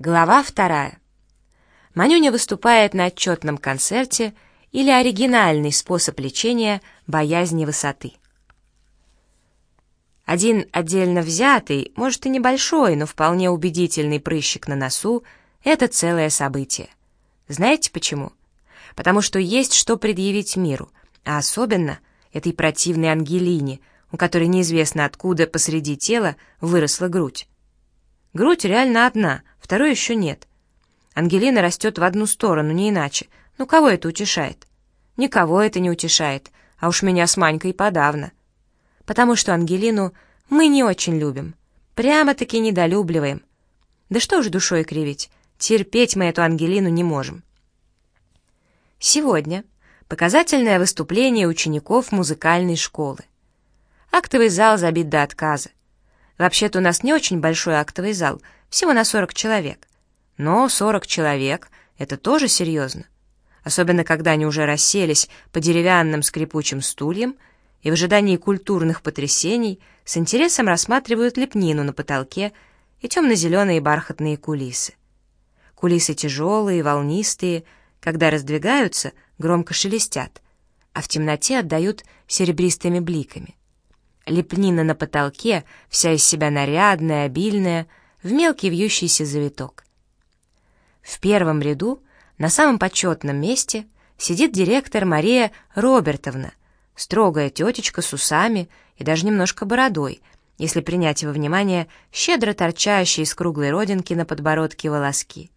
Глава вторая. Манюня выступает на отчетном концерте или оригинальный способ лечения боязни высоты. Один отдельно взятый, может и небольшой, но вполне убедительный прыщик на носу — это целое событие. Знаете почему? Потому что есть что предъявить миру, а особенно этой противной Ангелине, у которой неизвестно откуда посреди тела выросла грудь. Грудь реально одна, второй еще нет. Ангелина растет в одну сторону, не иначе. Ну кого это утешает? Никого это не утешает, а уж меня с Манькой подавно. Потому что Ангелину мы не очень любим. Прямо-таки недолюбливаем. Да что уж душой кривить, терпеть мы эту Ангелину не можем. Сегодня показательное выступление учеников музыкальной школы. Актовый зал забит до отказа. Вообще-то у нас не очень большой актовый зал, всего на 40 человек. Но 40 человек — это тоже серьезно. Особенно, когда они уже расселись по деревянным скрипучим стульям и в ожидании культурных потрясений с интересом рассматривают лепнину на потолке и темно-зеленые бархатные кулисы. Кулисы тяжелые, волнистые, когда раздвигаются, громко шелестят, а в темноте отдают серебристыми бликами. Лепнина на потолке, вся из себя нарядная, обильная, в мелкий вьющийся завиток. В первом ряду, на самом почетном месте, сидит директор Мария Робертовна, строгая тетечка с усами и даже немножко бородой, если принять во внимание щедро торчащие из круглой родинки на подбородке волоски.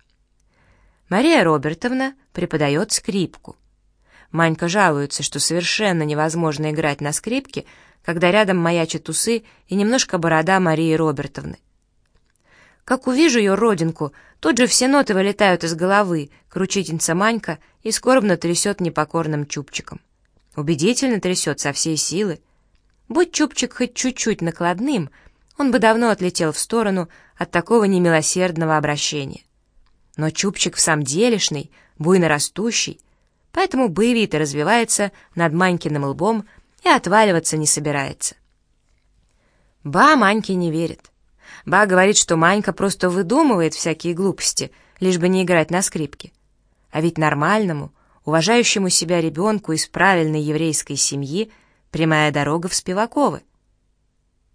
Мария Робертовна преподает скрипку. Манька жалуется, что совершенно невозможно играть на скрипке, когда рядом маячат усы и немножко борода Марии Робертовны. Как увижу ее родинку, тут же все ноты вылетают из головы, кручительница Манька и скорбно трясет непокорным чубчиком. Убедительно трясет со всей силы. Будь чубчик хоть чуть-чуть накладным, он бы давно отлетел в сторону от такого немилосердного обращения. Но чубчик в самом делешный, буйно растущий, поэтому боевито развивается над Манькиным лбом и отваливаться не собирается. Ба Маньке не верит. Ба говорит, что Манька просто выдумывает всякие глупости, лишь бы не играть на скрипке. А ведь нормальному, уважающему себя ребенку из правильной еврейской семьи прямая дорога в Спиваковы.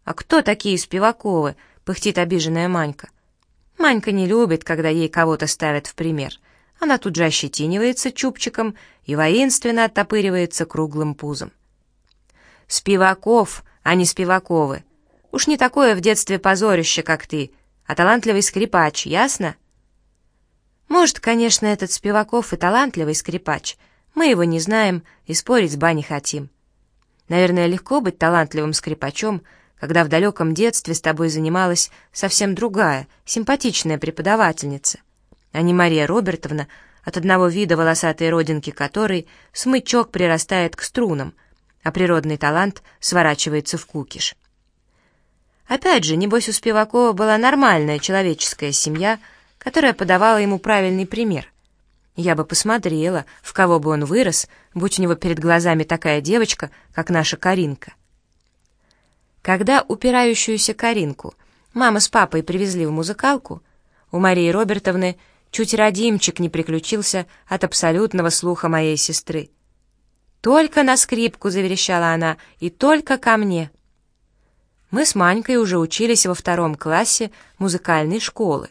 «А кто такие Спиваковы?» — пыхтит обиженная Манька. Манька не любит, когда ей кого-то ставят в пример. Она тут же ощетинивается чубчиком и воинственно оттопыривается круглым пузом. Спиваков, а не Спиваковы. Уж не такое в детстве позорище, как ты, а талантливый скрипач, ясно? Может, конечно, этот Спиваков и талантливый скрипач. Мы его не знаем и спорить с Ба не хотим. Наверное, легко быть талантливым скрипачом, когда в далеком детстве с тобой занималась совсем другая, симпатичная преподавательница, а не Мария Робертовна, от одного вида волосатой родинки которой смычок прирастает к струнам, а природный талант сворачивается в кукиш. Опять же, небось у Спивакова была нормальная человеческая семья, которая подавала ему правильный пример. Я бы посмотрела, в кого бы он вырос, будь у него перед глазами такая девочка, как наша Каринка. Когда упирающуюся Каринку мама с папой привезли в музыкалку, у Марии Робертовны чуть родимчик не приключился от абсолютного слуха моей сестры. «Только на скрипку!» — заверещала она, — «и только ко мне!» Мы с Манькой уже учились во втором классе музыкальной школы.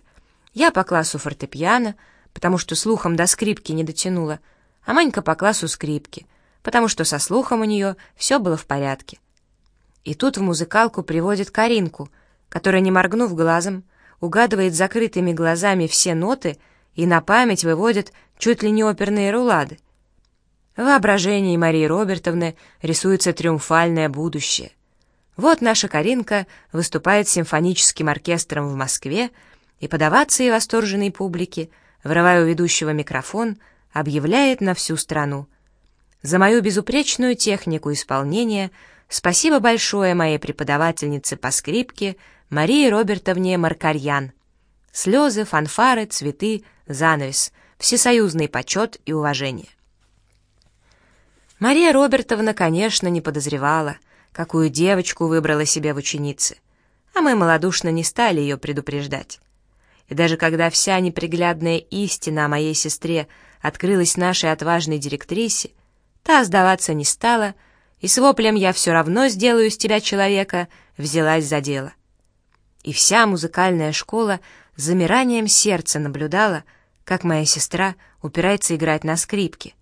Я по классу фортепиано, потому что слухом до скрипки не дотянула, а Манька по классу скрипки, потому что со слухом у нее все было в порядке. И тут в музыкалку приводит Каринку, которая, не моргнув глазом, угадывает закрытыми глазами все ноты и на память выводит чуть ли не оперные рулады. В воображении Марии Робертовны рисуется триумфальное будущее. Вот наша Каринка выступает с симфоническим оркестром в Москве, и подаваться и восторженной публике, врывая у ведущего микрофон, объявляет на всю страну. За мою безупречную технику исполнения спасибо большое моей преподавательнице по скрипке Марии Робертовне Маркарьян. Слезы, фанфары, цветы, занавес, всесоюзный почет и уважение. Мария Робертовна, конечно, не подозревала, какую девочку выбрала себе в ученицы, а мы малодушно не стали ее предупреждать. И даже когда вся неприглядная истина о моей сестре открылась нашей отважной директрисе, та сдаваться не стала, и с воплем «я все равно сделаю из тебя человека» взялась за дело. И вся музыкальная школа замиранием сердца наблюдала, как моя сестра упирается играть на скрипке,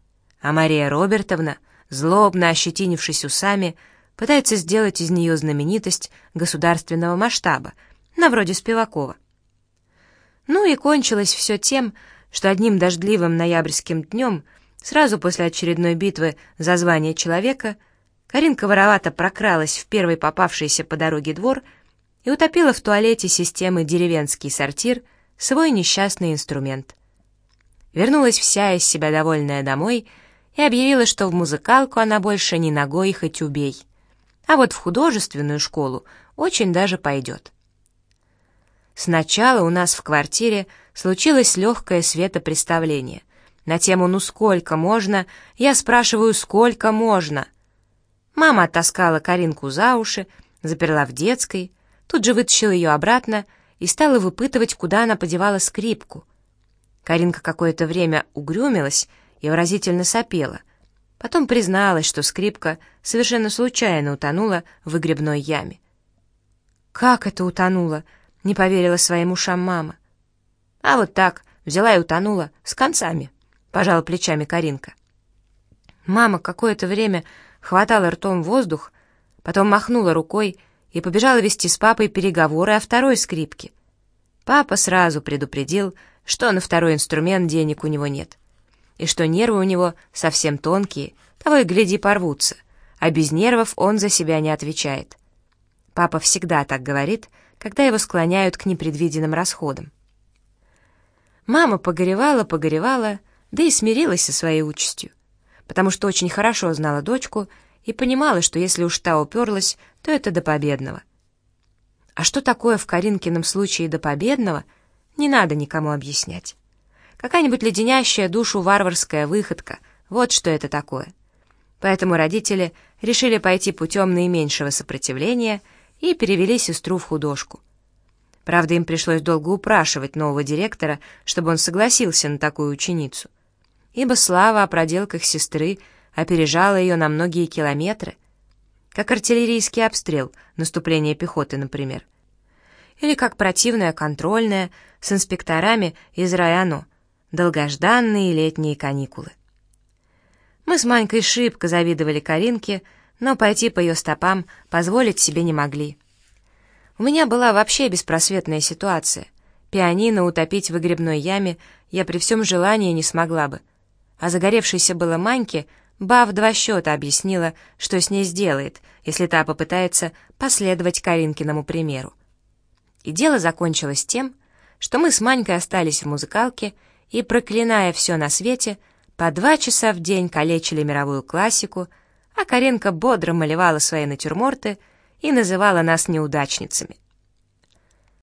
а Мария Робертовна, злобно ощетинившись усами, пытается сделать из нее знаменитость государственного масштаба, на вроде Спивакова. Ну и кончилось все тем, что одним дождливым ноябрьским днем, сразу после очередной битвы за звание человека, Каринка воровато прокралась в первый попавшийся по дороге двор и утопила в туалете системы «Деревенский сортир» свой несчастный инструмент. Вернулась вся из себя довольная домой и объявила, что в музыкалку она больше ни ногой хоть убей, а вот в художественную школу очень даже пойдет. Сначала у нас в квартире случилось легкое светопреставление. На тему «Ну сколько можно?» я спрашиваю «Сколько можно?» Мама оттаскала Каринку за уши, заперла в детской, тут же вытащила ее обратно и стала выпытывать, куда она подевала скрипку. Каринка какое-то время угрюмилась и выразительно сопела. Потом призналась, что скрипка совершенно случайно утонула в выгребной яме. «Как это утонула?» Не поверила своим ушам мама. А вот так, взяла и утонула, с концами, пожала плечами Каринка. Мама какое-то время хватала ртом воздух, потом махнула рукой и побежала вести с папой переговоры о второй скрипке. Папа сразу предупредил, что на второй инструмент денег у него нет, и что нервы у него совсем тонкие, того и гляди порвутся, а без нервов он за себя не отвечает. Папа всегда так говорит — когда его склоняют к непредвиденным расходам. Мама погоревала, погоревала, да и смирилась со своей участью, потому что очень хорошо знала дочку и понимала, что если уж та уперлась, то это до победного. А что такое в Каринкином случае до победного, не надо никому объяснять. Какая-нибудь леденящая душу варварская выходка, вот что это такое. Поэтому родители решили пойти путем наименьшего сопротивления — и перевели сестру в художку. Правда, им пришлось долго упрашивать нового директора, чтобы он согласился на такую ученицу, ибо слава о проделках сестры опережала ее на многие километры, как артиллерийский обстрел, наступление пехоты, например, или как противная контрольная с инспекторами из районо, долгожданные летние каникулы. Мы с Манькой шибко завидовали Каринке, но пойти по ее стопам позволить себе не могли. У меня была вообще беспросветная ситуация. Пианино утопить в выгребной яме я при всем желании не смогла бы. А загоревшейся было Маньке Ба в два счета объяснила, что с ней сделает, если та попытается последовать Каринкиному примеру. И дело закончилось тем, что мы с Манькой остались в музыкалке и, проклиная все на свете, по два часа в день калечили мировую классику — а Каренко бодро малевала свои натюрморты и называла нас неудачницами.